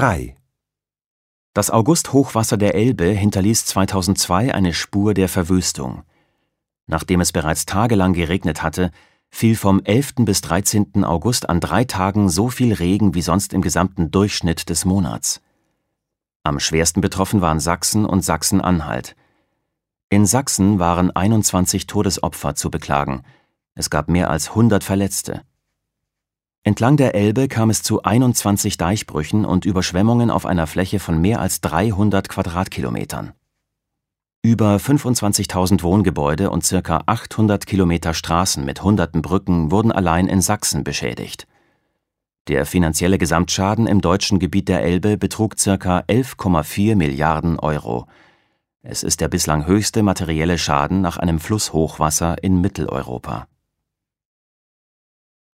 3. Das August-Hochwasser der Elbe hinterließ 2002 eine Spur der Verwüstung. Nachdem es bereits tagelang geregnet hatte, fiel vom 11. bis 13. August an drei Tagen so viel Regen wie sonst im gesamten Durchschnitt des Monats. Am schwersten betroffen waren Sachsen und Sachsen-Anhalt. In Sachsen waren 21 Todesopfer zu beklagen. Es gab mehr als 100 Verletzte. Entlang der Elbe kam es zu 21 Deichbrüchen und Überschwemmungen auf einer Fläche von mehr als 300 Quadratkilometern. Über 25.000 Wohngebäude und circa 800 Kilometer Straßen mit hunderten Brücken wurden allein in Sachsen beschädigt. Der finanzielle Gesamtschaden im deutschen Gebiet der Elbe betrug ca. 11,4 Milliarden Euro. Es ist der bislang höchste materielle Schaden nach einem Flusshochwasser in Mitteleuropa